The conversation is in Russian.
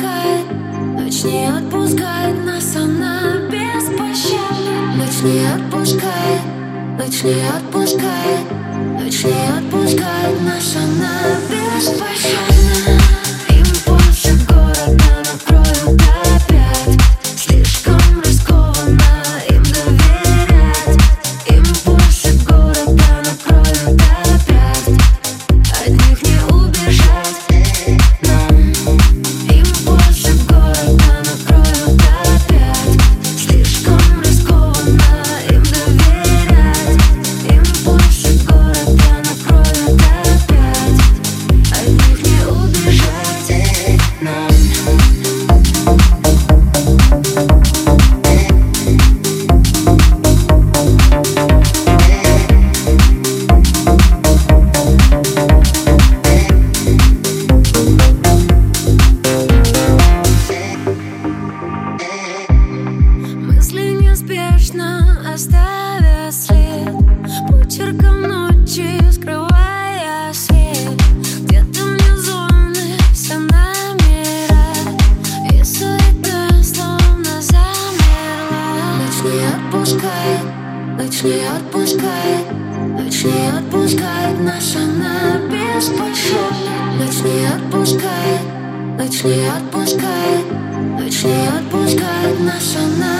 помогает Ночь не отпускает нас, она беспощадна. Ночь не отпускает, ночь не отпускает Ночь не отпускает нас, она отпускает, ночь не отпускает Ночь не отпускает нас, она беспощадна Ночь не отпускает, ночь не отпускает Ночь не она